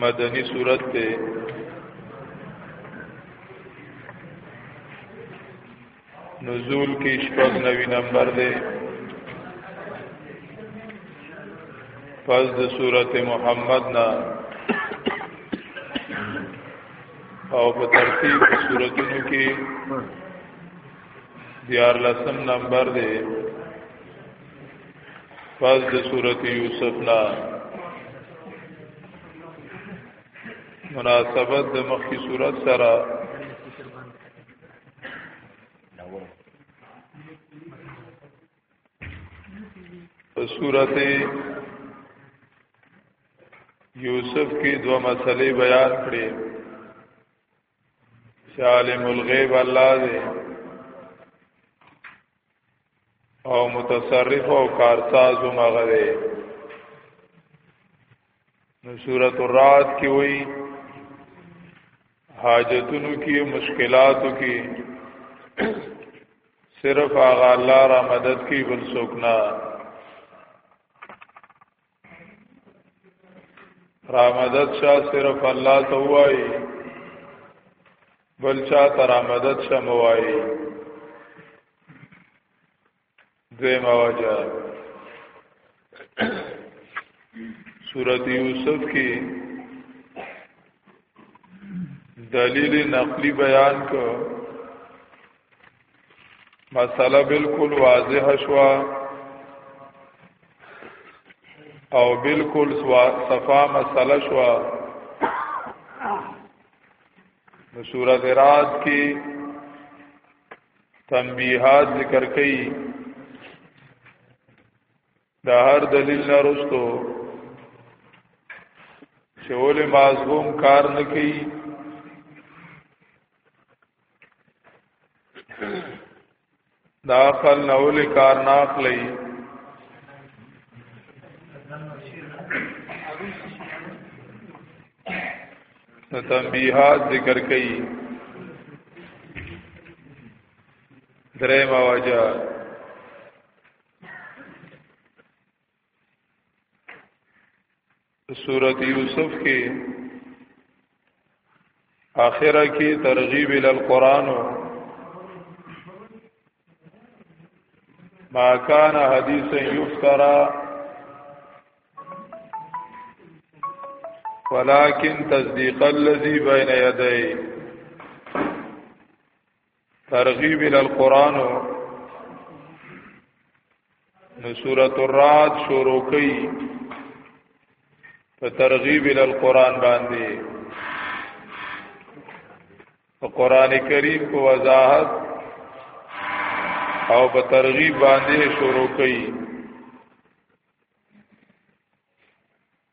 مدنی صورت ته نزول کې شپږ نوي نمبر دی پس د صورت محمد نه او په ترتیب صورتونو کې دیار لسم نمبر دی پس د صورت یوسف نا مناسبت د مخی صورت سره صورت یوسف کی دو مسئلے بیان کړي عالم الغیب الله دی او متصرف او کارساز مغه دی نو سورۃ الرعد کې وایي حاجتونو کې مشکلاتو کې صرف هغه الله را مدد کوي بل څوک نه رامدد شاه صرف الله ته وای بل چا ته رامدد شاه موای دوی مواجه سورت یوسف کې دلیل نقلی بیان کو مسله بالکل واضح شوا او بالکل صفا مسله شوا نو سورۃ رات کې تنبیحات ذکر کړي دا هر دلیل نه رستو چې ولې مازغوم کار نه کوي دا خل نه ولې کار نه اخلي نو تنبیحات ذکر کوي درې مواجه سورت یوسف کې آخره کې ترغیب ال القرآن ما کان حدیث یفترا ولكن تصديق الذي بين يديه ترغیب ال القران نو سورۃ الرعد شروع کړي په ترغیب ال القران باندې په قران کریم په وضاحت او په ترغیب باندې شروع کړي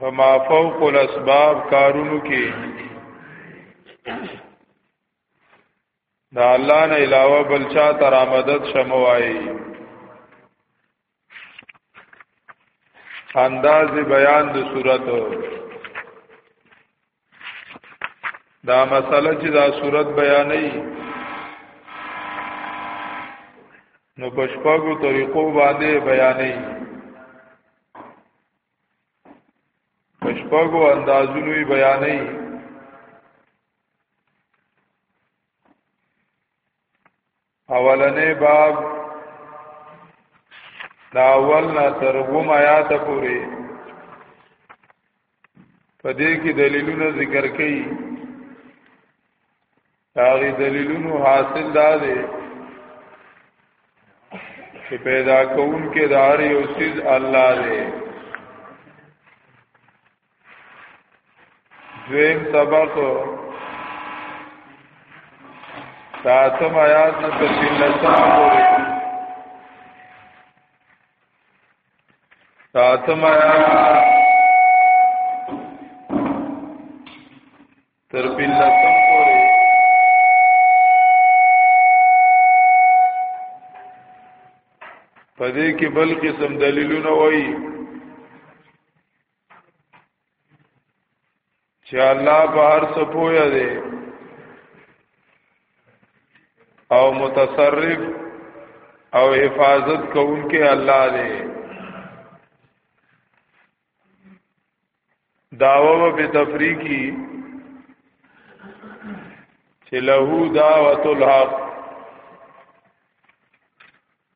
فما فوق الاسباب کارونو کې دا الله نه علاوه بل چا تر مدد شموای انداز بیان د صورت دا مسله چې دا صورت بیانې نو پښپاګو طریقو باندې بیانې پښپاګو اندازونو بیانې اولنې باب دا اول نه تر وم آیات پورې په دې کې دلیلونه ذکر کړي هغه دلیلونو حاصل دا دی چې پیدا کون کې دار یو سیز الله دی دویم سبق ساتم آیات نه تر لسم پورې ساتم آیات تر لسم پورې پدې کې بل قسم دلیلونه وایي چې الله په هر څه پوهه دی او متصرف او حفاظت کوونکې الله دی داوا به تفریقی چې له دعوت الحق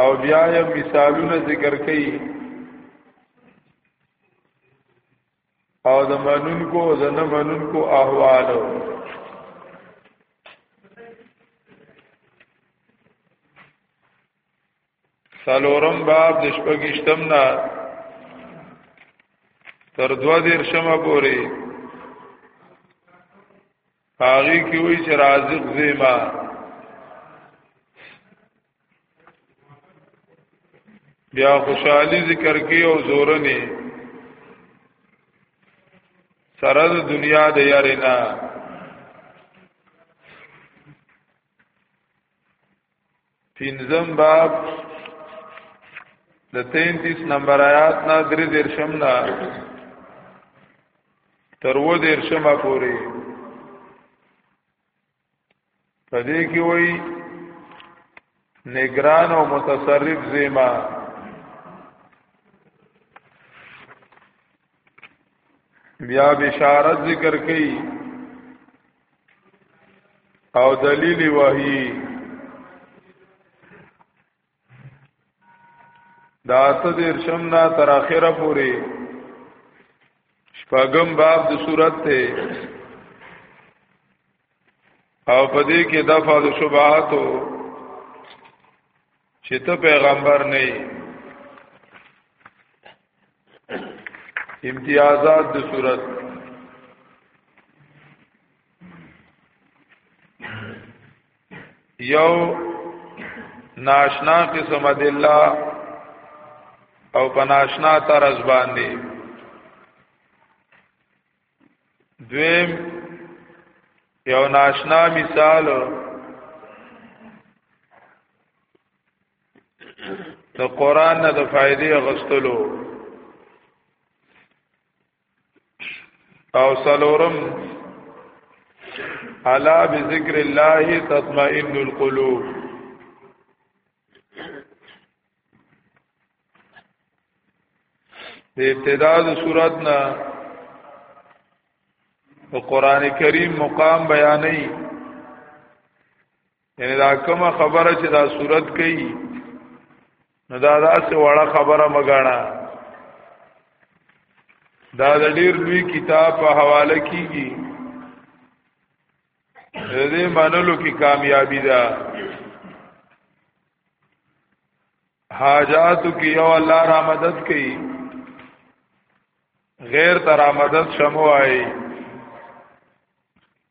او بیا یې مثالونه ذکر کړي او د منونکو او د نه منونکو احوالو سالورم باب د شپږشتم نه تر دوا دیر شمه پورې هغه کې وی چې رازق زیما بیا خوشحالی ذکر کی او زورنی سره د دنیا د یارینا پینځم باب د 33 نمبر آیات نا درې درشم نا تر و درشمه پوری پدې کې وایي نگران او متصرف زیما بیا بشارت ذکر کړي او دلیل وحی دا اته دیر شمنا تر اخره پوری شپاگم باب د صورت ته او پدې کې دفع د شبهاتو چې ته پیغمبر نه یې امتیازات د صورت یو ناشنا قسم د الله او په ناشنا طرز باندې دویم یو ناشنا مثال د قران نه د فائدې غستلو او سلورم الا بذکر الله تطمئن القلوب د ابتدا د صورت نه د قران کریم مقام بیانې یعنی دا کومه خبره چې دا صورت کوي نو دا داسې وړه خبره مګاڼه دا د ډیر لوی کتاب په حواله کیږي دې منلو کې کامیابی ده حاجاتو کې یو الله را مدد کوي غیر تر مدد شمو آئی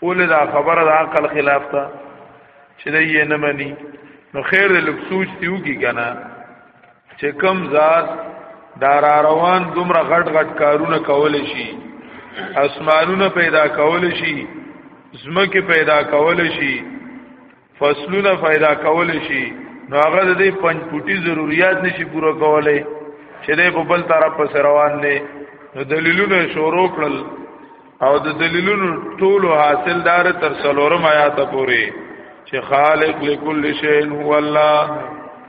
اول دا خبره د عقل خلاف ده چې دا یې نه مني نو خیر د لږ سوچ دیو کی کنه چې کم ذات دار روان دومره غټ غټ کارونه کول شي اسمانونه پیدا کول شي زمکه پیدا کول شي فصلونه پیدا کول شي نو هغه د دې پنځ پټي ضرورت نشي پوره کولای چې دې په بل طرف پس روان دي نو دلیلونه شروع کړل او د دلیلونو ټول حاصل دار تر څلورم آیات پورې چې خالق لكل شيء هو الله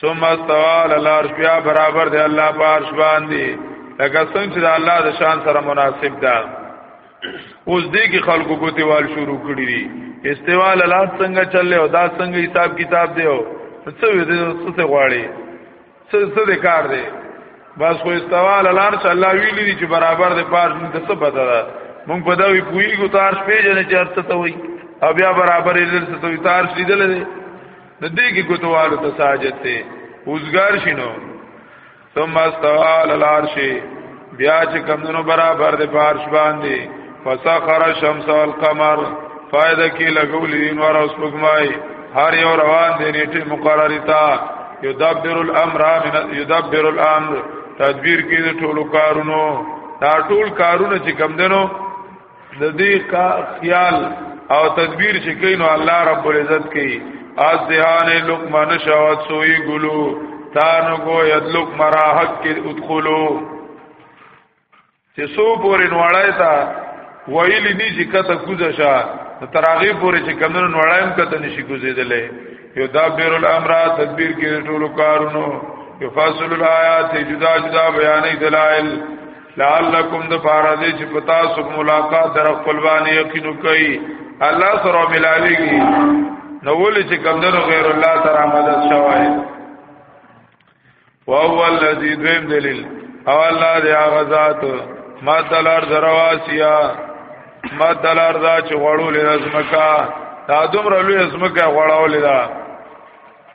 ثم استوال الارش بیا برابر دی الله پارش باندې لکه څنګه چې الله د شان سره مناسب ده اوس دې کې خلکو کوتیوال شروع کړی دي استوال الله څنګه چلې او دا څنګه حساب کتاب دی او څه وې دې څه غواړي څه څه دې کار دی بس خو استوال الله چې الله ویلي دي چې برابر دې پاش موږ څه پتا ده موږ په دا وی پوي ګو تارش پیژنې چې ارته ته وي او بیا برابر دې څه ته تارش لیدل دي نو دې کې کوتوالو ته ساجت ته اوسګار شینو ثم استوى على العرش بیا چې کمونو برابر د پارش باندې فسخر الشمس والقمر فائدہ کې لګولې انوار او سپګمای هر یو روان دی نیټه مقرری تا یدبر الامر من یدبر الامر تدبیر کې ټول کارونو دا ټول کارونه چې کم دنو د دې کا خیال او تدبیر چې کینو الله رب العزت کوي از ذهان لقمان شاوت سوی ګلو تانو گو یدلک مرا حق کې ادخلو چې سو پورې نوړای تا ویل دي چې کته کوزه شه تراغي پورې چې کمنو نوړایم کته نشي کوزیدلې یو دابر الامر تدبیر کې ټولو کارونو یو فاصل الایات جدا جدا بیانې دلایل لعلکم د پاره دې چې پتا سو ملاقات در خپل باندې یقین کوي الله سره ملاويږي نو ولې چې کمندونو غیر الله سره مدد شوای او هو الذی دویم دلیل او الله دې هغه ذات ما دلار درواسیا ما دلار دا چې غړولې ازمکا دا دومره لوی ازمکا غړولې دا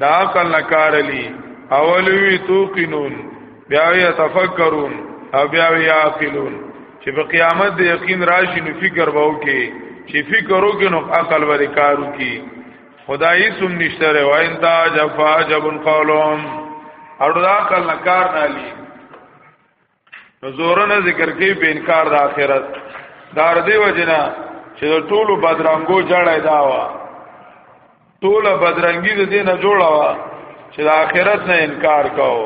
دا عقل نه کار لي اولوی توقنون بیا یتفکرون او بیا یعقلون چې په قیامت د یقین راشي نو فکر به وکي چې فکر وکي نو عقل به کار وکي خدای سم نشته روایت دا جفا جبن قولهم اړو دا عقل نه کار نه لي زورنه ذکر کوي په انکار د آخرت دار دی وجنا چې د ټولو بدرنګو جړای دا وا ټوله بدرنګي د دینه جوړا وا چې د آخرت نه انکار کاو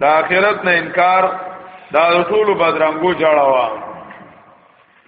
د آخرت نه انکار دا ټولو بدرنګو جړا وا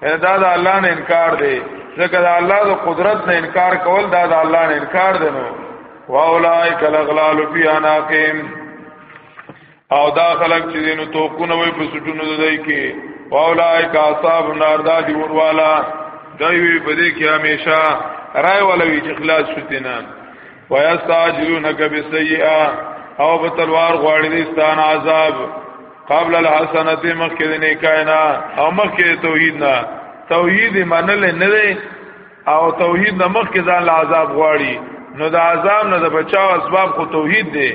دا د الله نه انکار دی ځکه د الله د قدرت نه انکار کول دا د الله نه انکار دی نو واولائک الاغلال فی اناقهم او دا خلق چې دینو توقونه وي په سټونو دای کې واولائک اصحاب النار دا دی وروالا دوی په دې کې همیشه رای ولوي چې خلاص شتینا ويستعجلونک بالسیئه او په تلوار غواړي دې ستان عذاب قبل الحسنات مخکې د نیکاینا او مخکې توحید نه توحید منل نه دی او توحید نه مخکې ځان له عذاب غواړي نو د عذاب نه د بچاو اسباب خو توحید دی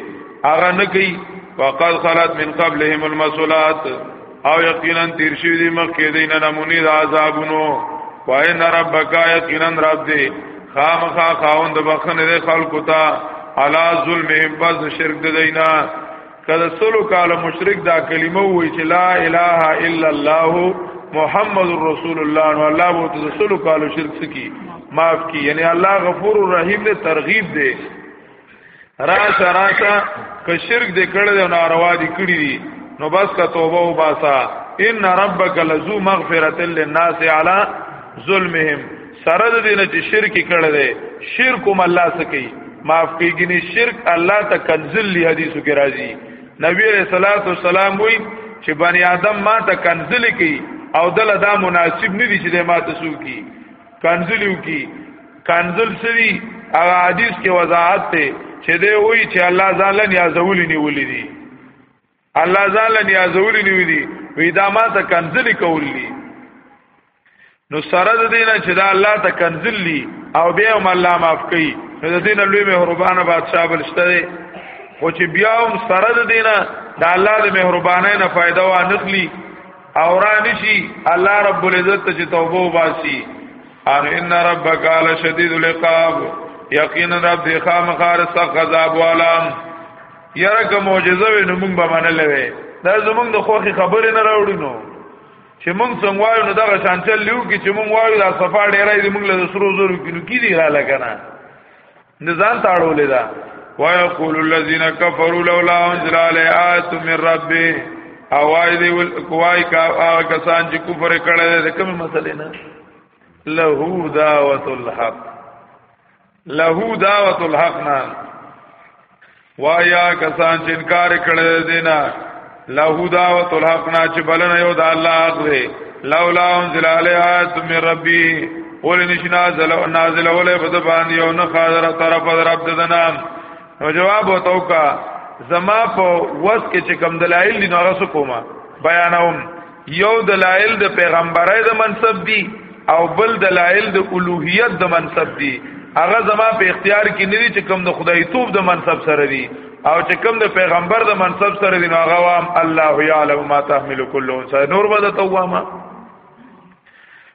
هغه نه کوي وقد خلت من قبلهم المسلات او یقینا تیر شوی دی مخکې دین نمونی د عذابونو وای نه ربک یقینا رب دی خامخا خاوند بخنه خلق تا علا ظلمهم پس شرک دینا کله سلو کال مشرک دا کلمه وای چې لا اله الا الله محمد رسول الله نو الله وو ته سلو کال شرک سکی معاف کی یعنی الله غفور الرحیم دې ترغیب دې راشه راشه که شرک دې کړل او ناروا دې کړی دي نو بس کا توبه و باسا ان ربک لذو مغفرة للناس علی ظلمهم سره د دینه چې شرک کړه دی شرک هم الله سکی معاف کیږي شرک الله ته کنزل لی حدیثو کې راځي نبی رسول الله صلی الله علیه وسلم وی چې بنی آدم ما ته کنزل کی او دل دا مناسب نه دي چې ما ته سو کی کنزل یو کی کنزل سری هغه حدیث کې وضاحت ته چې دی وی چې الله ځان لن یا زول نیولې دي الله زال نیازول نیو دي وی دا ما ته کنزلی کولی نو سره د دینه چې دا الله ته کنزلی او بیا هم الله معاف کوي نو د دینه لوی مهربانه بادشاہ بلشته دی خو چې بیا هم سره د دینه دا الله د مهربانه نه فائدہ و نخلی او را نشي الله رب العزت ته چې توبه وباسي ان ان ربک علی شدید العقاب یقینا رب دې خامخار سخت عذاب والام یاره که معجزه وي نو موږ به منلې وي دا زمونږ د خوخي خبرې نه راوړو نو چې موږ څنګه وایو نو دغه شان چل لیو کې چې موږ وایو دا صفا ډیرای دی موږ له سرو زرو کې نو کې دی را لګنه نزان تاړولې دا ويقول الذين كفروا لولا انزل عليه آيات من ربه اوای دی ول کوای کا هغه کسان چې کفر کړي د کوم مسلې نه له دعوت الحق له دعوت الحق نه وایا کسان چې انکار کړي دینا له دعوت الحق نه چې بلنه یو د الله حق دی لولا انزل علی آیات من ربی اول نشنا زل نازل اول په باندې یو نه خاطر طرف رب ددنا نو جواب وتاو کا زما په وس کې چې کم دلایل دي نو رسو کوما بیانوم یو دلایل د پیغمبرای د منصب دی او بل دلایل د الوهیت د منصب دی هغه زما په اختیار کې نه دي چې کوم د خدای توپ د منصب سره دي او چې کوم د پیغمبر د منصب سره دي نو هغه وام الله یعلم ما تحمل كل انثى نور بده توامه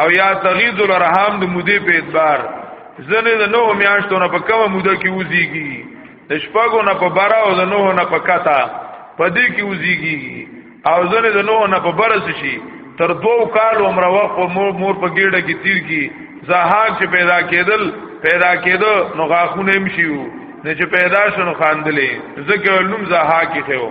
او یا تغیز الرحام د مودې په اعتبار ځنه د نو میاشتو نه په کومه موده کې وزيږي د شپږو نه په بارا او د نو نه په کتا په دې کې وزيږي او ځنه د نو نه په برس شي تر دوو کال عمر وخت مور په ګډه کې تیر کی زهاک چې پیدا کېدل پیدا کېدو نو غاخونه هم شيو نه چې پیدا شنو خاندلې ځکه لوم زهاک کې خو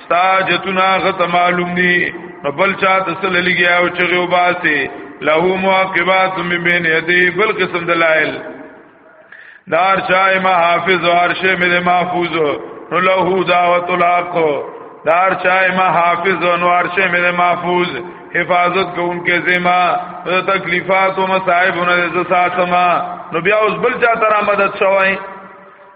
ساجتنا غت معلوم دی نو بل چا د سل لګي او چغي وباسي له مواقبات من بین یدی بل قسم دلائل دار چای ما حافظ او هر شی مې محفوظ نو له دعوت الحق دار چای ما حافظ او هر شی مې محفوظ حفاظت کوونکې زما د تکلیفات او مصائب نه ز ساتما نو بیا اوس بل چا تر مدد شوای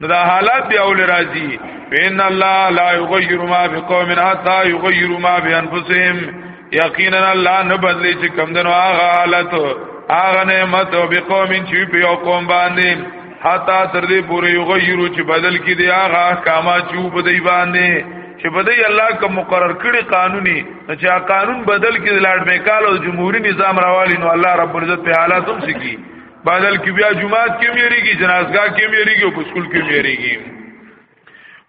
نو دا حالات بیا ول راځي ان الله لا یغیر ما بقوم حتا یغیر ما بانفسهم یقینا الله نه بدلی چې کم دنو هغه حالت هغه نعمت او بقوم چې په یو قوم باندې حتا تر دې پورې یغیرو چې بدل کې دی هغه احکام چې په دی باندې چې په دی الله کوم مقرر کړي قانوني چې قانون بدل کې لاړ میکال او جمهوریت نظام راوالي نو الله رب العزت په حالاتو سکی بدل کې بیا جمعات کې میریږي جنازګاه کې میریږي او په سکول کې میریږي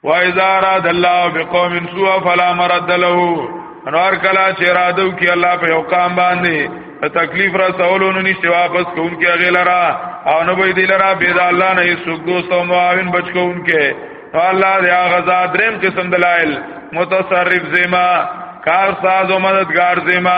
وایذا راد الله بقوم سوء فلا مرد له انوار کلا چې رادو کې الله په یو قام باندې تکلیف را سوالونو نشته واپس کوونکې غیلرا او نو به دلرا بيد الله نه سوق دوست او معاون بچ کوونکې الله دې هغه ذات دریم قسم دلایل متصرف زما کار ساز او مددگار زما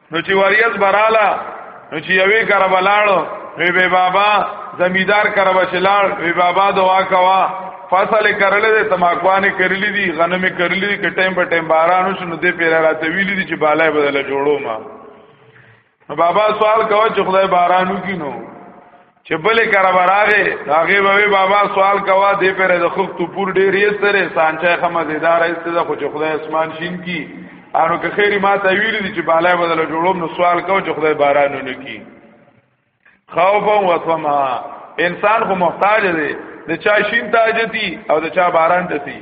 نو چې وریز براله نو چې یوې کار بلاړو وی به بابا زمیدار کار بچلاړ وی بابا دعا کوا فصل کرلې دي تماکوانه کرلې دي غنمه کرلې دي کټیم په ټیم بارانو شنو دې پیرا راته ویلې دي چې بالای بدل جوړو ما بابا سوال کوا چې خدای بارانو کینو چې بلې کار براغه هغه به بابا سوال کوا دې پر د خوب تو پور ډېر یې سره سانچه خمه زیدار ایسته د خو چې خدای اسمان شین کی انو که خیری ما ته ویل دي چې بالا بدل جوړوم نو سوال کو چې خدای باران نه کی خوف او طمع انسان خو محتاج دی د چا شین ته اجتی او د چا باران ته تی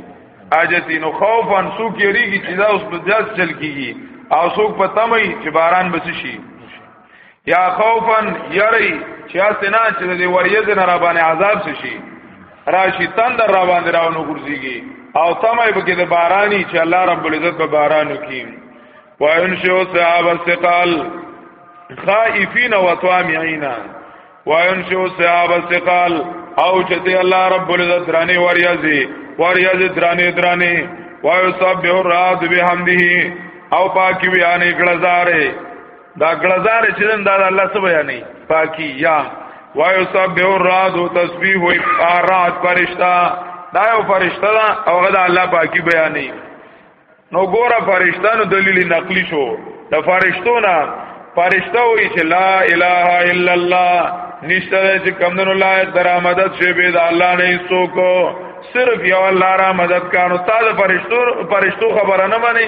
اجتی نو خوف ان سو کېږي چې دا اوس په ځل چل کیږي او سو په تمه چې باران بچ شي یا خوفا یری چې اسنا چې د وریځ نه را باندې عذاب شي راشي تندر را باندې راونو ګرځيږي او تمه به کې د باراني چې الله رب العزت به باران وکي وانشئ صحاب الثقال خائفین و طامعین وانشئ صحاب الثقال او چې الله رب العزت درانه وریځي وریځي درانه درانه وایو سب به راد به هم دي او پاکي بیان کړه زاره دا ګلزار چې نن دا الله سب بیانې پاکي یا وایو سب به راد او تسبیح وي رات فرشتہ دا یو فرشتہ دا او غدا الله پاکي بیانې نو ګوره فرشتہ نو دلیل نقلی شو د فرشتو نه فرشتہ وایي چې لا اله الا الله نشته چې کمندونو لا درآمدت شي به د الله نه څوک صرف یو الله را مدد کانو تا د فرشتو فرشتو خبره نه مانی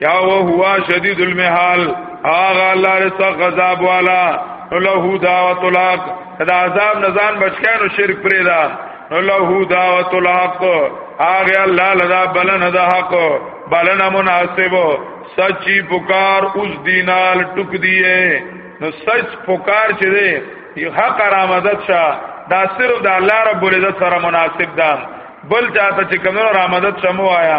یا او هوا شدید المحال هغه الله رسو غضب والا له دعوت الحق دا عذاب نزان بچکانو شرک پرې دا له دعوت الحق هغه الله لدا بلنه د حق بلنه مناسب سچی پکار اوس دینال ټک دیه نو سچ پکار چې دی حق آرامدت شه دا صرف د الله رب العزت سره مناسب ده بل چاته چې کومو آرامدت شمو آیا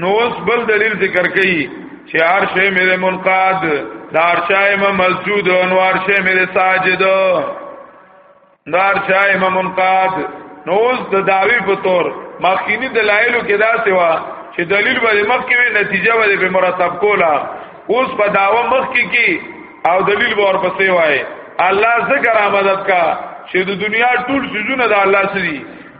نو اوس بل دلیل ذکر کړي چې هر شی مې منقاد دار شای ما مسجود نو هر شی مې ساجد دار شای ما منقاد نو اوس د داوی په تور مخکینی دلایلو کې دا سوا چې دلیل به مخکې نتیجه به به مرتب کولا اوس په داوا مخکې کې او دلیل به ورپسې وای الله ذکر آمدد کا چې د دنیا ټول سيزونه د الله سری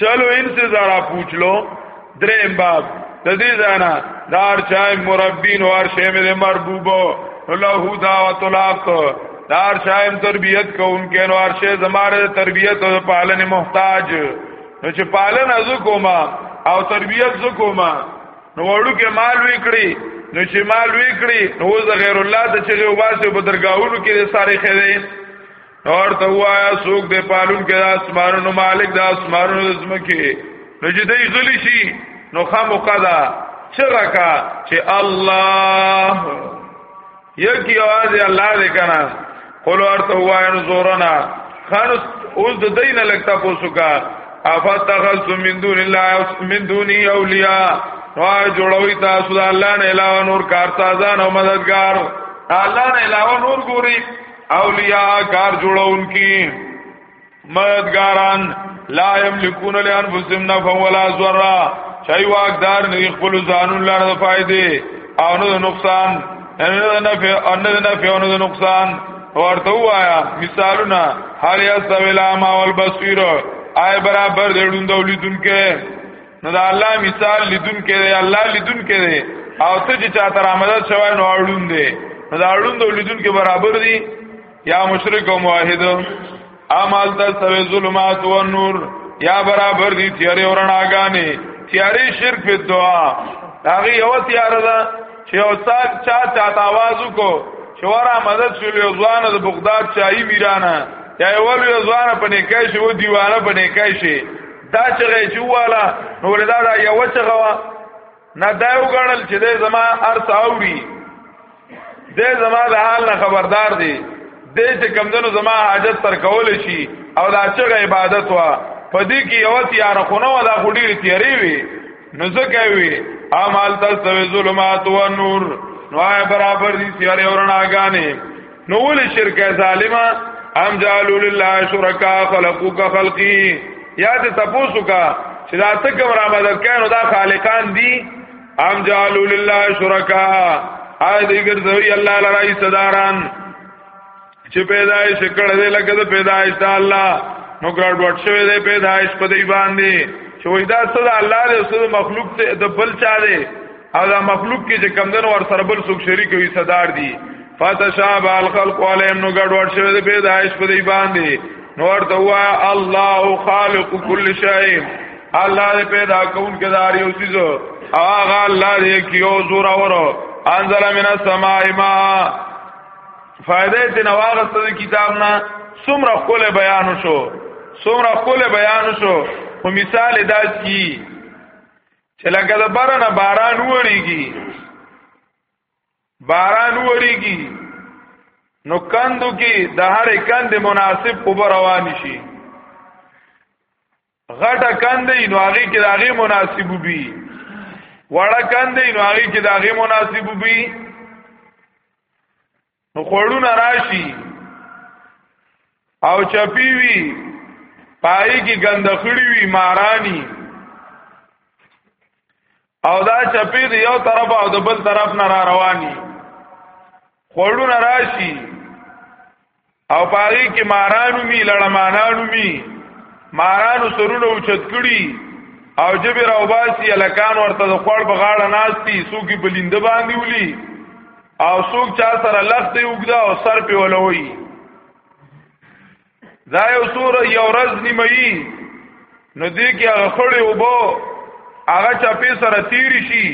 چلو ان سے ذرا پوچھ لو دریم باب د دې ځانا دار چای مربین او ارشه مې مربوبو له دعوت الحق دار شایم تربیت کوونکې نو ارشه زماره تربیت او پالنې محتاج نو چې پالن از کوما او تربیت ز کوما نو وړو کې مال وکړي نو چې مال وکړي نو ز غیر الله ته چې وباسي په درگاہونو کې ساري خېده اور ته وایا سوق دې پالون کې د اسمانونو مالک د اسمانونو د زمکه نو چې دې غلی شي نو خامخا دا چرکا چې الله یکی आवाज الله دې کنا قول اور ته وایا نو زورنا خان اوس د دینه لګتا پوسوکا افتخذ من دون الله من دوني اولیاء نو جوړوي تاسو د الله نه علاوه نور کارسازان او مددگار الله نه علاوه نور ګوري اولیاء کار جوړونکي مددګاران لا یملکون لانفسهم نفعا ولا ضرا چای واقدار نه خپل ځانون لاره د فائدې او نه نقصان نه نفع او نه نفع او نه نقصان ورته وایا مثالونه هر یا سویلا ما والبصیر آی برابر دړوند ولیدونکو نو دا الله مثال لیدون کې دی الله لیدون کې دی او ته چې چاته رامدد شوی نو اړون دی نو دا اړون دی لیدون کې برابر دی یا مشرک او موحد اعمال ته سوي ظلمات او نور یا برابر دی تیارې ورناګانې تیارې شرک په دعا هغه یو تیار ده چې او چا چا چاته आवाज وکړو چې ورا مدد شول یو ځوان د بغداد چای میرانه یا ول یو ځوان په نکای شو دیوانه په نکای شي دا چغه جواله نو ولدا دا یو چغه وا نه دا یو غړل چې د زما ارث اوري د زما د حال نه خبردار دی د چې کمندونو زما حاجت تر کول شي او دا چغه عبادت وا پدې کې یو تیار خونه و دا خډیر تیاری وي نو ځکه وي اعمال تاسو ظلمات او نور نو برابر دي سیاره ورناګانې نو ول شرک ظالما ام جعلوا لله شرکا خلقوا كخلقي یا ته تاسو کا چې دا ته کوم را مدد کینو دا خالقان دي ام جعلوا لله شرکا آی دې ګرځوي الله لرای صداران چې پیدایش کړه دې لکه د پیدایش د الله نو ګرډ وټ شوی دې پیدایش په دې باندې چې وای دا صدا الله دې صد مخلوق ته د بل چا دې او دا مخلوق کې چې کمدن ور سره بل څوک شریک وي صدر دي فتشاب الخلق عليهم نو ګډ ور شوی د پیدایش په دی باندې نو ورته وا الله خالق كل شيء الله دې پیدا کون کې دار یو چیز هغه الله دې کیو زور اورو انزل من السماء ما فائدې ته نواغست د کتاب نه څومره خپل بیان شو څومره خپل بیان شو خو مثال داس کی چې لکه د بارانه باران وریږي باران وریږي نو کندو کې د هر کند مناسب اوبه روان شي غټه کندې نو هغه کې داغه مناسب وي وړه کندې نو هغه کې داغه مناسب وي نو خوړونه راشي او چپی وی پای کی ګندخړی وی مارانی او دا چپی دی یو طرف او د بل طرف نه را رواني خوړونه راشي او پای کی مارانو می لړمانانو می مارانو سرونه اوچت کړي او جبر او باسی الکان ورته د خوړ بغاړه ناشتي سوګي بلینده باندې ولي او څوک چا سره لخت وګدا او سر په ولوي دا یو سور یو ورځ نیمه نو دې کې هغه خړې وبو هغه چا په سره تیر شي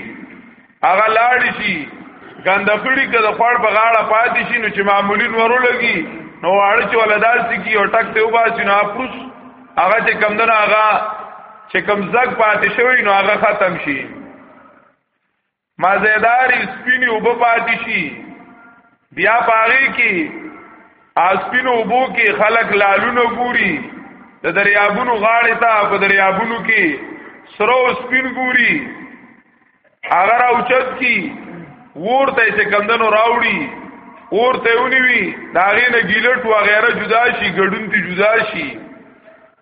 هغه لاړ شي ګندخړي کده خړ په غاړه پاتې شي نو چې معمولین ورو لګي نو اړ چې ولدار سکی او ټک ته وباسي نو اپروس هغه چې کم دنه هغه چې کم زګ پاتې شوی نو هغه ختم شي مزیدار سپینی وب پاتې شي بیا پاغي کې اسپینو وبو کې خلق لالونو ګوري د دریابونو غاړې ته په دریابونو کې سرو سپین ګوري اگر اوچت کی ور ته چې کندنو راوړي اور ته ونی وی داغه نه ګیلټ و غیره جدا شي ګډون ته جدا شي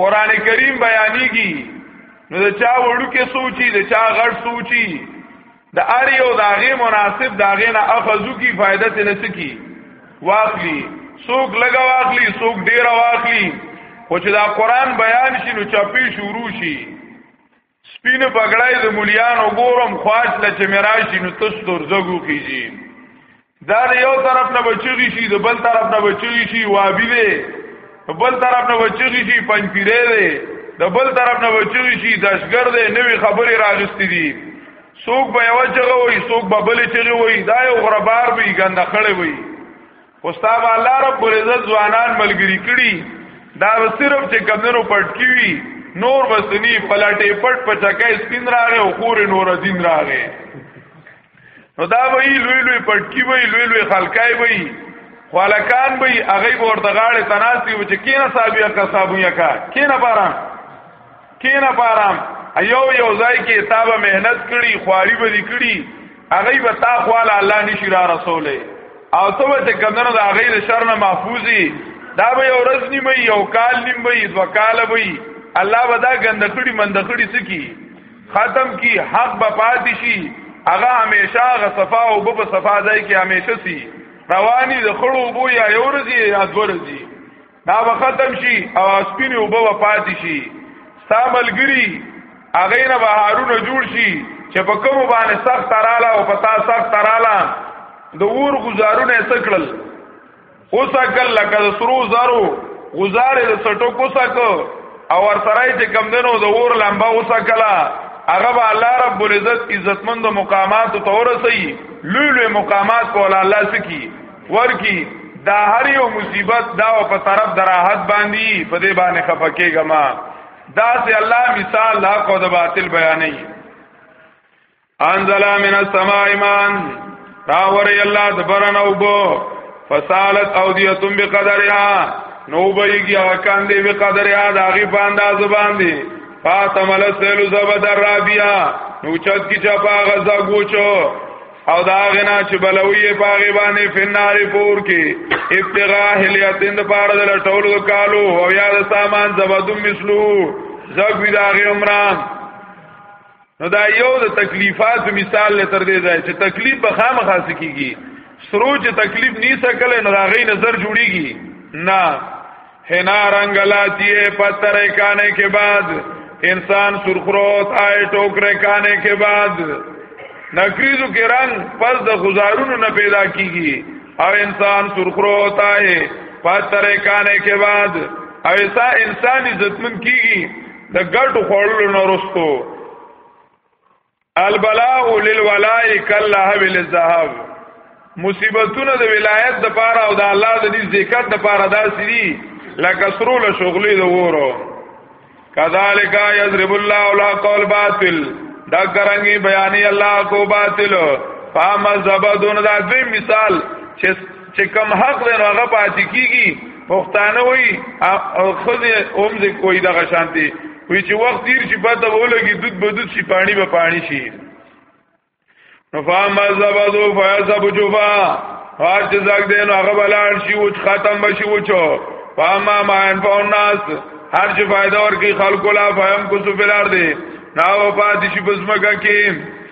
قران کریم بیانېږي نو د چا وړو کې سوچي د چا غړ سوچي د ار یو داغه مناسب داغه نه اخذو کی فائدہ ته نسکی واخلی سوق لگا واخلی سوق ډیر واخلی خو چې دا قران بیان شي نو چاپی شروع شي سپینه پګړای د مليانو ګورم خواج له چې مراشي نو تاسو درځګو کیږي دا یو طرف نه بچی شي د بل طرف نه بچی شي وابي دی بل طرف نه بچی شي پنځپیره دی د بل طرف نه بچی شي دشګر دی نوې خبرې راغستې دي څوک به یو چغه وي څوک به بل چغه وي دا یو غربار به ګنده خړې وي استاد الله رب العزت ځوانان ملګری کړي دا صرف چې کمنو پټ کیوي نور بسنی پلاټې پټ پچکای سپین راغې او خور نور دین راغې نو دا وی لوی لوی پټکی وی لوی لوی خلکای وی خلکان وی هغه ورته غاړه تناسي و چې کینه صاحب یا کا صاحب یا کا کینه باران کینه پارام ایو یو ځای کې تابه مهنت کړي خواري به کړي هغه به تا خواله الله نشي را رسوله او ته به چې کمنو د هغه د شر نه محفوظي دا به یو ورځ نیمه یو کال نیمه یو دو کال به الله به دا ګندخړي مندخړي سکی ختم کی حق به پاتې شي هغه همیشه غ صفا او به صفا ځای کې همیشه سي رواني د خړو بو یا یو ورځي یا دو ورځي دا به ختم شي او سپینې اوبه به پاتې شي ستا ملګري هغې نه به هارونه جوړ شي چې په کوم باندې سخت رااله او په تا سخت رااله د اور گزارونه سکړل اوس اکل لکه د سرو زارو گزارې د سټو کو سک او ور سره چې کم دنو د اور لمبا اوس اکلا هغه به الله رب العزت عزتمند مقامات تورسي لولو مقامات کوله الله سکی ورکی دا هر یو مصیبت دا په طرف دراحت باندې په دې باندې خفکیګه ما دا سه الله مثال لا کو د باطل بیانې انزل من السماء ماء راوري الله د برنه وبو فسالت اودیتم بقدرها نو بېږي هغه کاندې بقدرها د هغه په انداز باندې فاطمه لسلو زبد رابیا نو چت کی چپا غزا گوچو او دا غنا چې بلوي پاغه باندې فناري پور کې ابتغاء هلیاتین د پاره د لټولو کالو او یا د سامان زبدو مثلو زګ وی دا غي عمران نو دا یو د تکلیفات مثال له تر دې ځای چې تکلیف به خامخا سکیږي سروج تکلیف نیسه کله نو دا غي نظر جوړیږي نه حنا رنگ لاتی ہے پتر کانے کے بعد انسان سرخروت آئے ٹوکرے کانے کے بعد نکریزو کے رنگ پس د خزارونو نه پیدا کیږي او انسان سرخروت آئے پتر کانے کے بعد او ایسا انسان عزتمن کیږي د ګټو خوړلو نه رستو البلاء للولاء کله ویل الذهب مصیبتونه د ولایت د پاره او د الله د دې ذکر د پاره داسې دي لکه سرو له شغلې د وورو کذالک یضرب الله الحق والباطل دا کرانګي بیانې الله کو باطل فامزبدون دا دوی مثال چې چې کم حق دی هغه پاتې کیږي پښتانه وي او خزه اوم دې کوئی دغه شانتي وی چې وخت تیر شي پته ولګي دود به دود شي پانی به پانی شي نفام زبدو فیصب جوفا هر چې زګ دی نو هغه بلان شي او ختم بشي وچو فاما ما انفع الناس هر چې فائدہ ورکی خلکو لا فهم کو سو بلار دی نا وفات شي بزمګه کې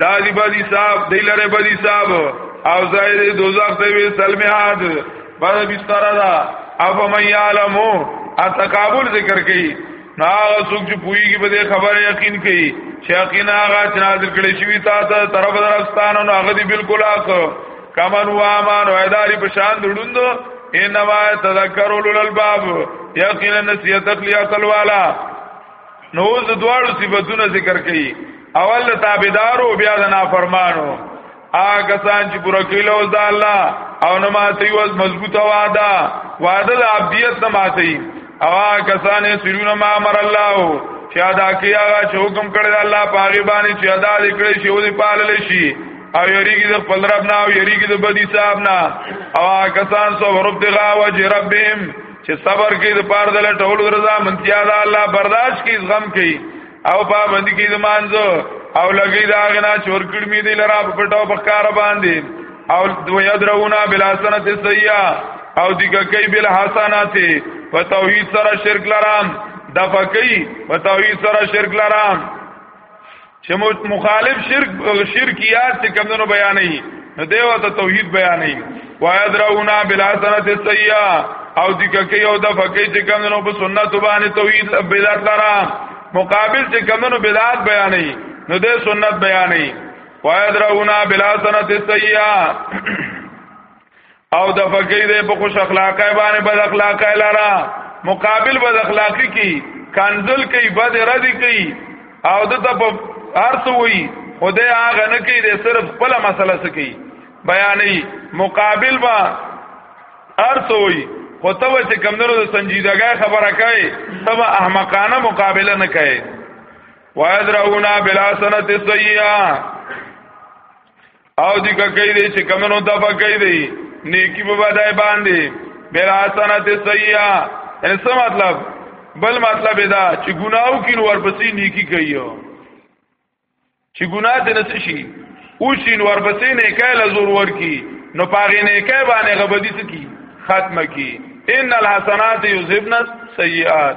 دا دی بدی صاحب دی لره بدی صاحب او زائد دوزخ ته وی سلمیات بر بستر دا اف من یعلمو اتقابل ذکر کئ نا سوک چې پویږي په دې خبره یقین کئ چې یقین هغه چې نازل کړي شوی تا ته طرف درستانو نو هغه دی بالکل حق کمن و امان و اداری پشان دړوندو انما تذکروا للباب یقینا نسیت اخلی اصل والا نو اوس د دواړو صفاتونه ذکر کړي اول د تابعدارو بیا د نافرمانو هغه سان چې پوره کړي او د الله او نه ماته یو مضبوطه وعده وعده د عبدیت نه ماته او هغه سان سرونه ما امر الله چې ادا کیا چې حکم کړی الله پاغي باندې چې ادا دکړي شی او دې پالل شي او یریږي د خپل رب نه او یریږي د بدی صاحب نه او کسان صبر ابتغاء وجه ربهم چې صبر کې د پاره د لټول رضا منتیا ده الله برداشت کې غم کوي او پابند کې زمانځو او لګي دا غنا چور کړمی دی لرا په پټو په کار باندې او دو یدرونا بلا سنت سیئه او دیګه کوي بل حسنات په توحید سره شرک لرام دفقی په توحید سره شرک لرام چې مخالف شرک شرکیات څخه کمونو بیان نه نو دیو ته توحید بیان نه وایدرونا بلا سنت سیئه او ذکر کوي او د فقې چې کمونو په سنت باندې توحید بدعت لرا مقابل چې کمونو بدعت بیان نه نو د سنت بیان نه وایدرونا بلا سنت سیئه او د فقیر دی په خوش اخلاقی باندې بد اخلاقی لرا مقابل بد اخلاقی کی کنزل کی بد ردی کی او د ته په ارث وی خدای هغه نه کی د صرف خپل مسله سکی بیانې مقابل با ارث وی خو ته چې کمندونو د سنجیدګۍ خبره کوي تب احمقانه مقابله نه کوي وایذرونا بلا سنت سیئه او دی که کئی دی چه کمنو دفع کئی دی نیکی په بدای باندې بلا حسنات سیئه ان څه مطلب بل مطلب دا چې ګناو کین ورپسې نیکی کوي چې ګناه دې نس شي او شین ورپسې نه کای لزور ورکی نو پاغې نه کای باندې غبدي سکی ختمه کی ان الحسنات یذهبن السیئات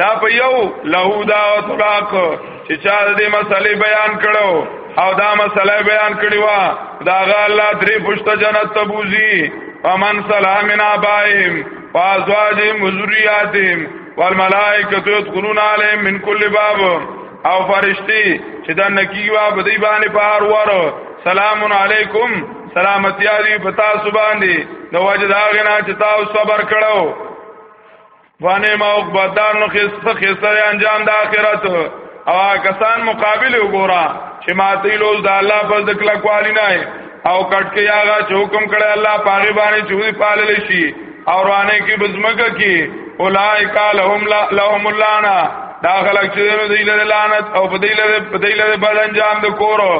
دا په یو له دا طلاق چې چا دې مسلې بیان کړو او دا مسله بیان کړی وا دا غا الله درې پښته جنت تبوزی فمن سلامن ابائم فازواجهم وذریاتهم والملائکه يدخلون عليهم من كل باب او فرشتي چې دا نکیوا بدی باندې پار وره سلام علیکم سلامتی علی پتا سبحان دی نو وجدا غنا چې تاسو صبر کړو وانه ما عقبدار نو خسته خسته انجام د آخرت او کسان مقابل وګورا چې ماته لوز د الله په ذکر کوالی نه او کټ کې هغه چې حکم کړی الله پاغي باندې چوي پالل شي او روانه کې بزمګه کې اولائک لهم لهم لانا دا خلک چې نو دی له لعنت او په دی له په دی له بد انجام د کورو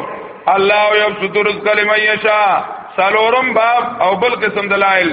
الله یو ستر کلمه یشا سالورم باب او بل قسم دلائل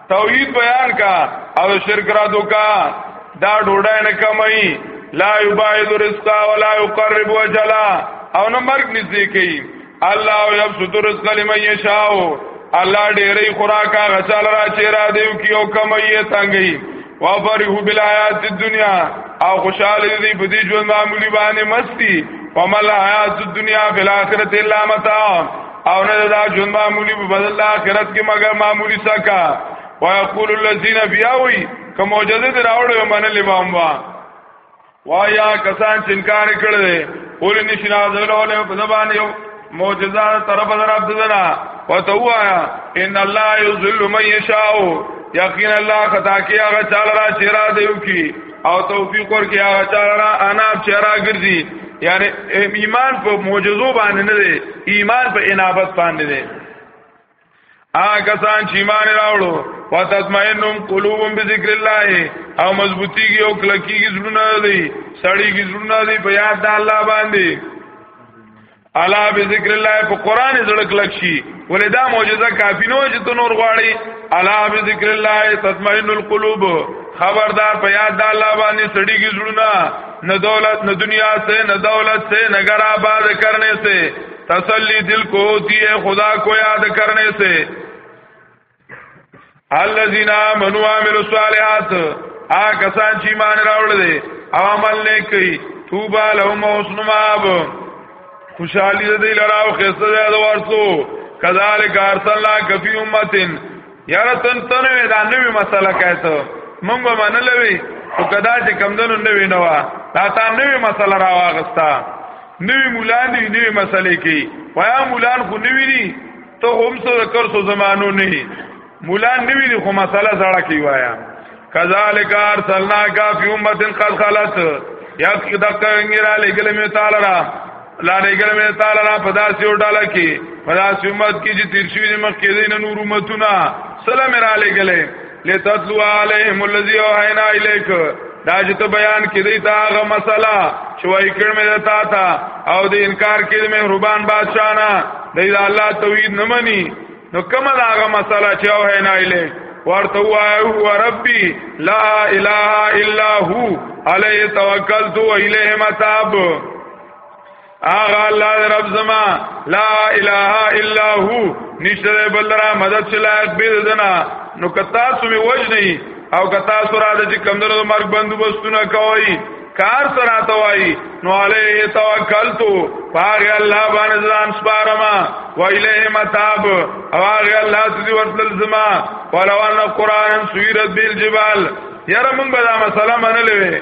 توحید بیان کا او شرک را دوکا دا ډوډۍ نه کمای لا یباید رزق ولا یقرب وجلا او نه مرګ نږدې کوي الله یبسط رزق لمن یشاء الله ډېرې خوراک هغه چل را چې را دیو کیو کمای تنګي وفرحو بالحیات الدنیا او خوشحال دی په دې ژوند معمولی باندې مستی ومل حیات الدنیا فی الاخرت الا متاع او نه دا جون معمولی په بدل آخرت کې مگر معمولی سکا ويقول الذين بياوي کوم معجزه دې راوړې منلې باموا وایا کسان چې انکار کړل دي اول نشنا زلوله په زبان یو معجزه طرف در عبد دنا وتوایا ان الله یذل من یشاء یقین الله خطا کیا غ چال را چیرا دیو کی او توفیق ورکړي هغه چاره انا چې راګرځي یعنی ایمان په معجزو باندې نه دی ایمان په انابت باندې دی هغه سان چې ایمان راوړو وتطمئنهم قلوبهم بذکر الله او مضبوطیږي او کلکیږي زړونه دي سړیږي زړونه دي په یاد د الله باندې الا بذکر الله په قران زړک لکشي ولې دا معجزه کافی نه چې ته نور غواړي الا بذکر الله تطمئن القلوب خبردار په یاد د الله باندې سړیږي زړونه نه دولت نه دنیا سے نه دولت سے نه گھر آباد کرنے سے تسلی دل کو ہوتی ہے خدا کو یاد کرنے سے الذين امنوا وعملوا الصالحات آ کسان چې ایمان راوړل دي او عمل نه کوي توبه لهم حسن ماب خوشحالی دې لرا او خسته دې ورسو کذالک ارسلنا کفی امتن یاره تن تنوی دا نوی مسئله کایتو مونږ به منلوي او کدا چې کمدنو نوی نه وا دا تا نوی مسئله را واغستا نوی مولان دی نوی مسئله کی ویا مولان خو نوی دی ته هم څه د کرسو زمانو نه مولا نیوی دی خو مسله زړه کی وایا کذالک ارسلنا کا فی امه قد خلت یا دک انګرا لګل می تعالی را لا لګل می تعالی را پدا سی وډاله کی پدا سی امت کی چې تیر شوی مخ کې دین نور امتونه سلام را لګلې لتتلو علیهم الذی اوحینا الیک دا چې ته بیان کړي دا غو مسله چې وای کړم دا تا تا او د انکار کړي مې ربان بادشاہ نه د الله توحید نه مني نو کومه دا غو مسله چې او نه اله ورته وای هو ربي لا اله الا هو علیه توکلت و الیه متاب اغه الله رب زما لا اله الا هو نشته بل را مدد چلایق به دنا نو کتا سمې وج نه او کتا سره د چې کمندونو مرګ بندو بستونه کوي کار سره توای نو علیه توکلتو پاغه الله باندې ځان سپارما و الیه متاب او هغه الله چې ورتل زما ولو ان قران سویرت بالجبال یاره مونږ به دا مسله منلې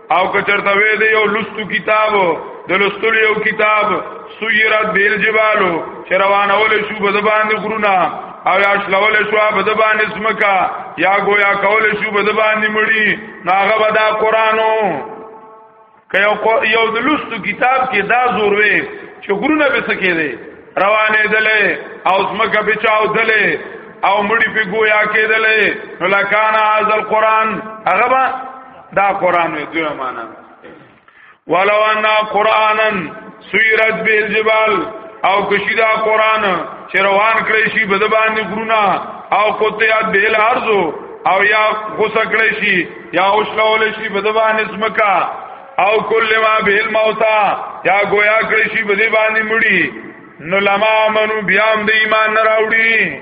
او کچرته وې دی یو لستو کتاب د لستو یو کتاب سویرات بیل جبالو چې روانول شو په زبان غرونه او یا شلول شو په زبان اسمکا یا گویا کول شو په زبان مړی ناغه بدا قرانو که یو د لستو کتاب کې دا زور وې چې غرونه به سکے دی روانې دلې او اسمکا بچاو دلې او مړی په گویا کې دلې نو لکان هاذ القران هغه دا قران وی دوی معنا ولو ان قرانا سیرت بالجبال او کشی دا قران چې روان کړی شي بده باندې غرونه او قطعات به الارض او یا غوسه کړی شي یا اوشلول شي بده باندې سمکا او کل ما به الموتا یا گویا کړی شي بده باندې مړی نو لما منو بیام د ایمان نه راوړي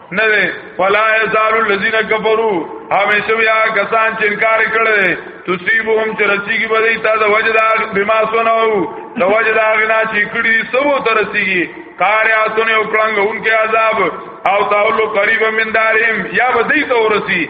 نه دی فلا یزال الذین کفروا همیشه بیا کسان چې انکار کړي تصيبهم چې رسیږي به دی تا د وجد بما سنو د وجد غنا چې کړي سبو تر رسیږي قاریاتونه او کلنګونکو عذاب او تاولو قریب من دارهم یا به دی ته ورسی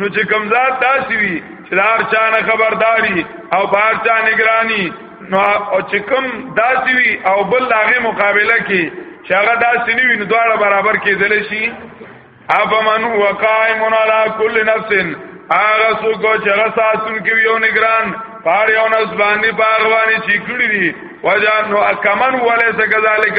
نو چې کمزار داسي وي چې لار چا نه خبرداري او بار چا نگرانی نو او چې کم داسي وي او بل لاغه مقابله کې چې هغه داسي نه وي نو دواړه برابر کېدل شي افمن هو قائم علی کل نفس هغه څوک چې هغه ساتون کې یو نگران پار یو نس باندې باغوانی چې کړی دي وجه نو کمن ولې څه کذالک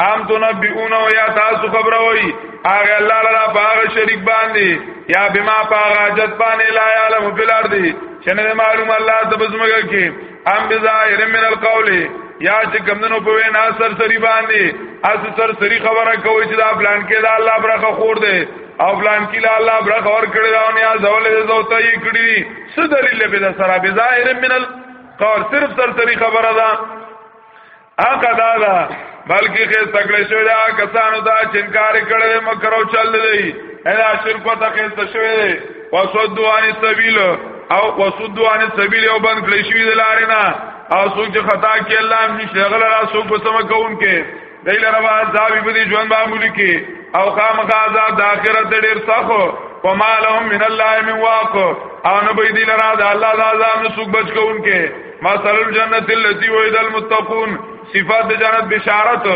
ام تنبئون او یا تاسو خبروي هغه الله لرا باغ شریک باندې یا بما باغ حاجت باندې لا علم فی الارض شنه معلوم الله تبزمګه کې ام بظاهر من القول یا چې کمندونو په وینا سر سری باندې اس سر سری خبره کوي چې دا پلان کې دا الله برخه خور دی او پلان کې لا الله برخه ور کړی دا نه ځول دې زوته یې کړی څه دلیل به دا سره بظاهر من القول صرف سر سری خبره ده هغه دا ده بلکې خې تکړه شوی دا کسانو دا چنکار کړل مکرو چل دی ادا شرک ته خې شوی دی وسدو عن السبيل او وسدو عن السبيل او بند کړی شوی د لارې نه او سوچ خطا کې الله هم نشي غل را سو په سم کوون کې دایل روا عذاب په دې ژوند باندې ملکی او خامخا عذاب د آخرت ډېر سخو وما لهم من الله من واق او نبی دی لرا د الله د عذاب نسوک بچ کوون کې مثل الجنت التي وعد المتقون صفات جنت بشارت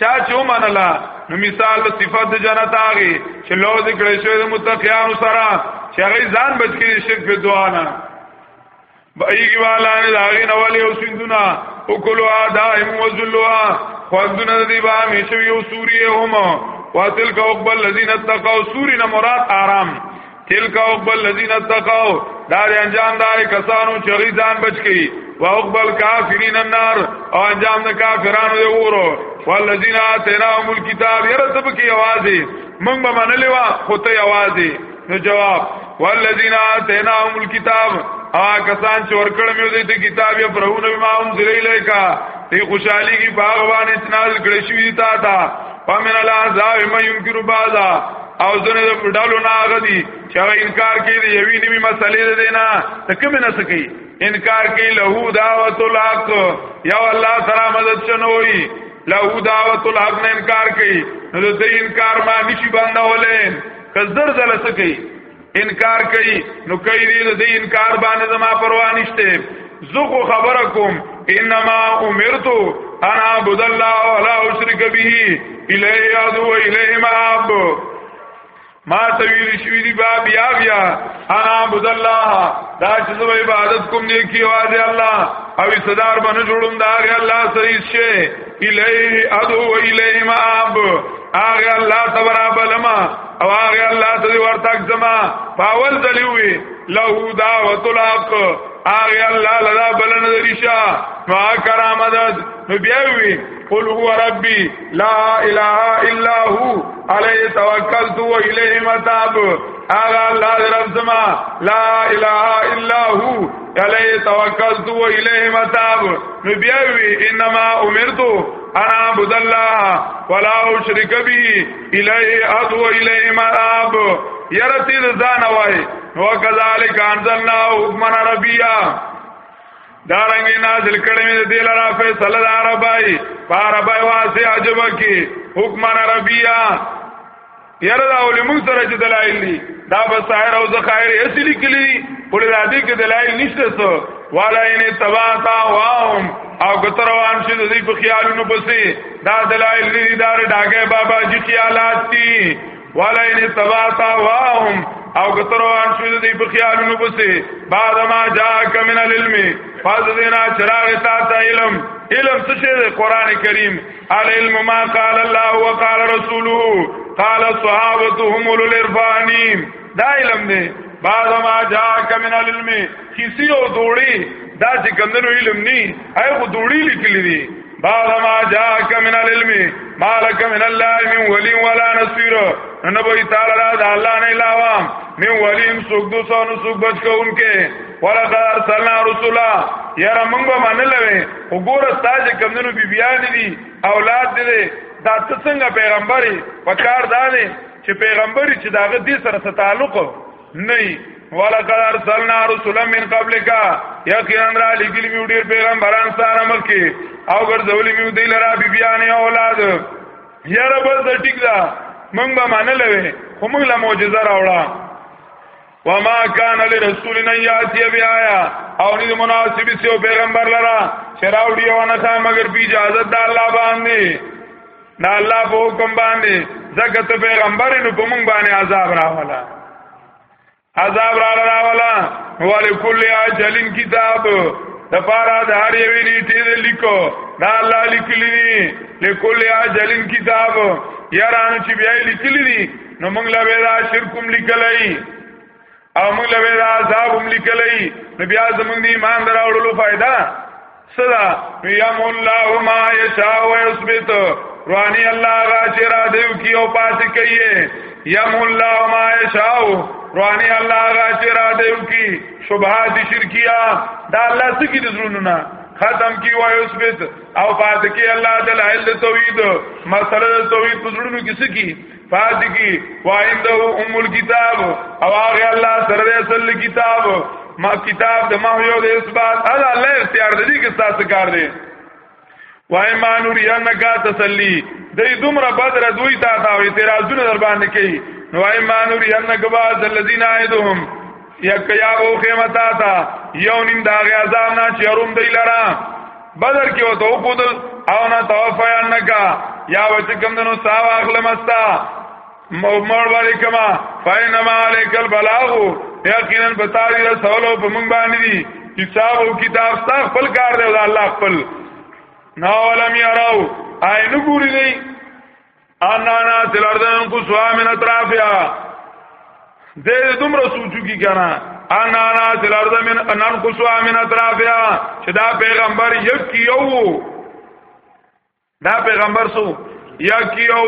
چا چې ومنلا نو مثال صفات جنت هغه چې لو ذکر شوی د متقیانو سره چې هغه ځان بچ کړي شرک په دعا نه بایګی والا نه لاغین اولی او سندونا او کلو آدائم و ذلوا خوندونا دی با همیشه یو سوریه هم واتل کا اقبل الذین اتقوا سورینا مراد آرام تلک عقبال الذين اتقوا دار انجام دار کسانو چې غي ځان بچ کی او عقبال کافرین النار او انجام د کافرانو دی ورو والذین آتیناهم الكتاب يرتب کی اوازي موږ به منلې وا خدای اوازي نو جواب والذین آتیناهم الكتاب ا کسان چې ورکړ مې دې ته کتاب یا پرونه ما هم ذلیلای کا ته خوشحالي کی باغوان اتنال کړی شوی تا تا فمن الاحزاب من ينكر بعضا او ځنه د ډالو نه غدي چې هغه انکار کوي دی یوی نیمه مسلې ده دینا ته کوم نه سکی انکار کوي له دعوت الحق یا الله سره مدد شنوي له دعوت الحق نه انکار کوي نو د انکار ما نشي باندې ولې کزر زله سکی انکار کوي نو کوي دې دې انکار باندې زما پروا نشته زه خو خبره کوم انما امرت ان اعبد الله ولا اشرك به الیه ادعو الیه ماب ما تویل شوی دی با بیا بیا انا عبد الله دا چې زو عبادت کوم دی کی واځي الله او صدر باندې جوړوم دا غي الله سری شي الیه ادعو الیه ماب اغه الله تبارک بلما او هغه الله ته ورتاک زما پاول دلیوي له دعوت الحق هغه الله لدا بلن دریشا ما کرامدد نو بیا وی قل هو ربي لا اله الا هو عليه توکلت و الیه متاب هغه الله رب زما لا اله الا هو عليه توکلت و الیه متاب نو بیا وی انما امرت انا عبد الله ولا اشرك به الی ادو الی مراب یرتی ځان وای نو کذالک انزلنا حکمن عربیا دارنګي نازل کړي مې دل را فیصله د عربای پار بای واسه عجب کی حکمن عربیا یره دا علمو سره چې دلایل دي دا بصائر او ذخائر اصلي کلی ولې دا دي کې دلایل نشته سو والا یې تباتا واهم او کتروان شي د دې په خیالونو پسې دا دلائل دی دار ډاګه بابا جی کی حالات دی والا ان تباتا واهم او کتروان شو دی په خیالونو پسې بعد ما جاءک من العلم فازدنا چراغ تا تا علم علم څه شی قران کریم العلم ما قال الله وقال رسوله قال صحابتهم الارفانین دا علم دی بعد ما جاءک من العلم کسی او دوړي دا چې کندنو علم ني هغه دوړي لیکلي دي بعد ما جاءك من العلم ما لك من الله من ولي ولا نصير نو به تعالی را د الله نه علاوه من ولي سوق دو سو نو سوق بچ کوونکې ولا دار سلام رسولا یاره موږ به منلوي وګوره تاج کمنو بی بیان دي اولاد دي دا څنګه پیغمبري پکار دانه چې پیغمبري چې داغه دې سره تعلق نه ولقد ارسلنا رسلا من قبلك یقینا را لګل میو ډیر پیغمبران سره مخ کې او ګرځولې میو دی لرا بی بیان اولاد یاره بس د ټیک دا مونږ به منلې وې خو مونږ له معجزه راوړه وما كان لرسول ان ياتي بآية او نه مناسب سیو پیغمبر لرا شراوډي او نه مگر بي اجازه د الله باندې دا الله په حکم باندې زکه ته پیغمبر نو په مونږ باندې عذاب راولا عذاب را راولا ولکل اجلن کتاب د پارا د هر یوې نیټې د لیکو دا الله لیکلی دی لکل اجلن کتاب یارانو چې بیا لیکلی دی نو مونږ لا به دا شرکم لیکلای او موږ له ویرا عذاب هم لیکلې نو بیا زمونږ دی ایمان دراوړلو فائدہ صدا ویم الله ما یشاء و یثبت رواني الله غا چې را دیو کی او پات کوي یم الله ما یشاء رواني الله غا چې را دیو کی شبهات شرکیا دا الله سکی د زړونو نه ختم کی و یثبت او پات کی الله دلائل توحید مسله توحید پزړونو کې سکی پاتې کی وایندو ام الكتاب او هغه الله سره اصل کتاب ما کتاب د ما یو د اثبات ادا الله اختیار دی کې تاسو کار دی وای ما نور ینکا تسلی دې دومره بدر دوی تا تا اعتراضونه در باندې کوي نو وای ما نور ینکا باز الذین عیدهم یک یا او خیمتا تا یو نیم دا غی عذاب نا چی اروم دی لرا بدر کی و تو قدل او نا توفیان نکا یا وچی کم دنو ساو اخلم استا مور باندې کما فینما علیک البلاغ یقینا بتاری رسول او موږ باندې دي حساب او کتاب تا خپل کار دی الله خپل نو ولم یراو آی نو ګوري نه ان انا تلردن کو سوا من اطرافیا دې دومره سوچو کی کنه ان انا تلرد من انن کو سوا من اطرافیا چې دا پیغمبر یک یو دا پیغمبر سو یک یو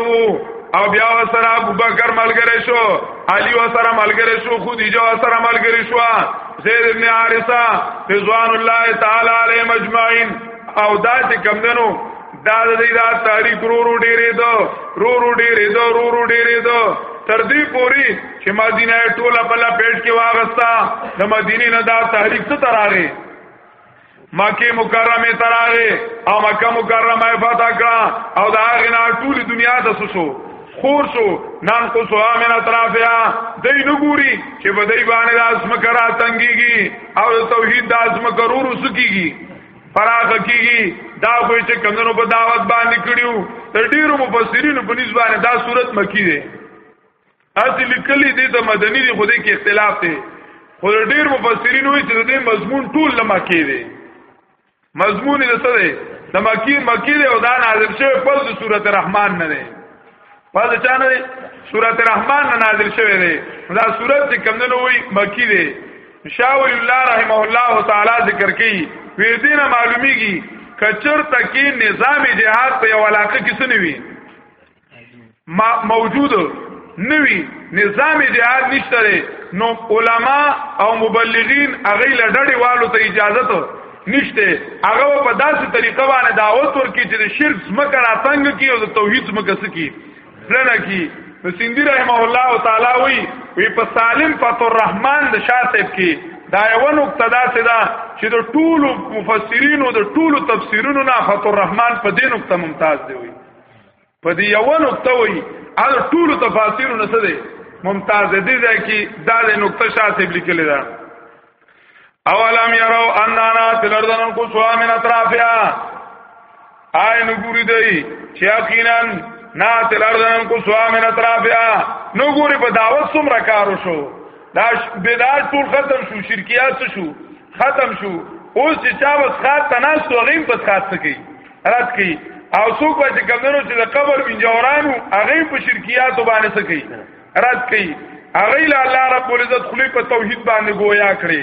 او بیا سره ابوبکر ملګری شو علی سره ملګری شو خدیجه سره ملګری شو زید ابن حارثه رضوان الله تعالی علیه مجمعین او دا چې کم دنو دا د دې دا تاریخ رو رو ډېرې دو رو رو ډېرې دو رو رو ډېرې دو تر دې پوري چې مدینه ټوله په لپیټ کې واغستا د مدینې نه دا تحریک څه تراغه مکه مکرمه تراغه او مکه مکرمه فتح کړه او دا غنا ټول دنیا ته سوسو خور شو نن کو سو امن اطرافیا دای نو ګوري چې بدای باندې لازم کرا تنګيږي او توحید لازم کرو رسکیږي فراغ کیږي دا کوئی چې کمنو په دعوت باندې کړیو تر ډیرو مفسرینو په نسبت باندې دا صورت مکی دی اصل لیکلي دي ته مدني دي خدای کې اختلاف دی خو ډیر مفسرین وایي چې دې مضمون ټول لمه کې دی مضمون یې څه دی د مکی مکی دی او دا نازل شوی پر سورته رحمان نه دی پس چانه دی سورت رحمان نازل شوه دی دا سورت چې کمدنو وی مکی دی شاول الله رحمه الله تعالی ذکر کوي وی دینه معلومیږي کچر تکي نظام جهاد په یو علاقه کې سنوي موجود نوی نظام جهاد نشته نو علما او مبلغین اغه لډړې والو ته اجازه نشته هغه په داسې طریقه باندې دعوت ورکړي چې د شرک سمکه را تنگ کی او د توحید سمکه سکی پلان کی نو سیندی رحمه الله تعالی وی وی په سالم فتح الرحمن د شاه صاحب کې دا یو نقطه دا سدا چې د ټولو مفسرینو د ټولو تفسیرونو نه فتح الرحمن په دې نقطه ممتاز دی وی په دې یو نقطه وایي ال ټول تفاسیر نه څه دي ممتاز دي دا کی دا د نقطه شاته لیکل دا اولم یرو اننا تلردن کو سوا من اطرافیا آی نګوري دی چې یقینا نا تلردن کو سوا من اطرافیا نګوري په داوت سم را کارو شو دا بدعت ټول ختم شو شرکیات شو ختم شو اوس چې چا بس خاط تناس تو غیم بس خاط سکی رات کی او څوک چې کمنو چې د قبر وینجورانو هغه په شرکیات باندې سکی رات کی هغه له الله رب العزت خلی په توحید باندې گویا کړی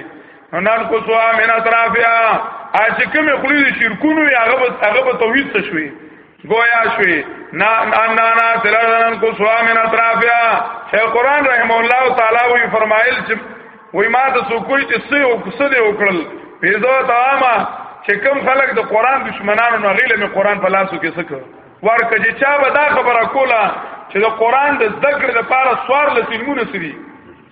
نن کو سوا مینا ترافیا اج کوم خلی شرکونو هغه هغه په توحید څه شوی گویا شوی نا نا نا تلرن کو سوامن اطرافیا شیخ قران رحم الله تعالی وی فرمایل چې وی ما د سکوی چې سی او کسد وکړل پیزو تاما چې کم خلک د قران دشمنانو نه غیله می قران په لاسو کې سکه ورکه چې چا به دا خبره کوله چې د قران د ذکر لپاره سوار لسلمونه سری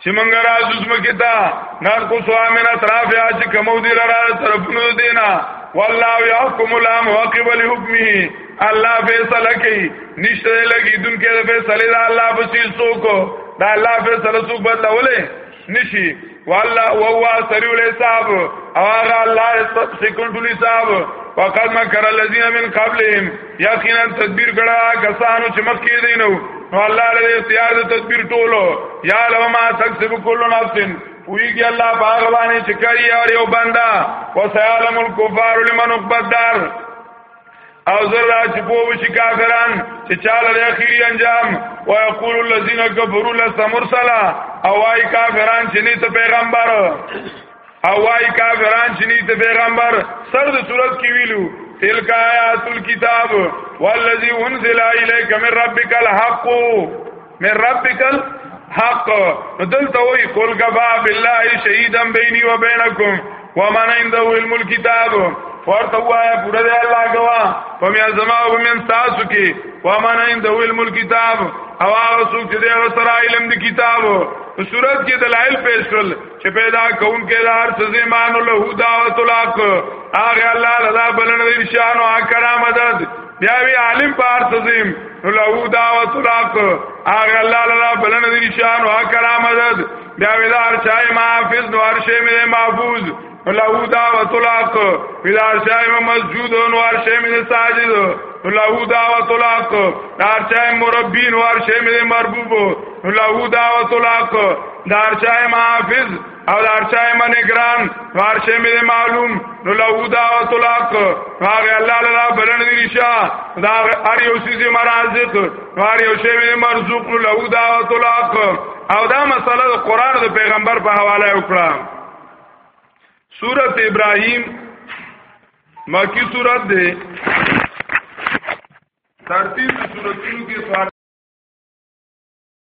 چې مونږ راځو زمکه تا نار کو سوامنا طرف یا چې کمو دی لرا طرفونو دینا والله يحكم الام وقب لحكمه الله فیصله کوي نشته لګي دن کې فیصله دا الله بصیر سوک دا الله فیصله سوک بدلولې نشي والله وهو سريع الحساب او هغه الله سکون ټول حساب وقد مکر الذين من قبلهم یقینا تدبیر کړه کسانو چې مخکې دي نو نو الله له اختیار د تدبیر ټولو یا لو ما تکسب کل نفس ویږي الله باغ باندې چې کوي یار یو بندا وسیالم الکفار لمن قدر او زرا چې په وشي کافران چې چاله د اخیری انجام او یقول الذين كفروا لسمرسلا او وايي کافران چې نه ته پیغمبر او وای کافران چې نیت پیغمبر سر د صورت کې ویلو تلک آیات الكتاب والذي انزل اليك من ربك الحق من ربك الحق دلته وی قل غبا بالله شهيدا بيني وبينكم ومن عنده علم الكتاب ورته وای پوره دی الله غوا په میا زما او من تاسو کې ومن عنده علم الكتاب او هغه څوک چې د سره علم د کتاب صورت کې دلایل پیش کړل چې پیدا کون کې لار څه زمان له دعوت الحق هغه الله لدا بلن ارشان او کرام مدد بیا وی عالم پار څه زم له دعوت الحق هغه الله لدا بلن ارشان او کرام مدد بیا وی دار چای محافظ نو ارشه مې محفوظ له دعوت الحق بیا چای مسجود نو ارشه مې ساجد له دعوت الحق دار چای مربی نو ارشه مې مربوب له دعوت الحق دارچای محافظ او دارچای منګران وارشه مې معلوم نو له دا او طلاق هغه الله لاله بلند دي شا دا هر یو سیز مرازق هر یو شی مې مرزوق نو له دا او طلاق او دا مسله د قران د پیغمبر په حواله وکړه سورت ابراهیم مکی سورت ده ترتیب سورتونو کې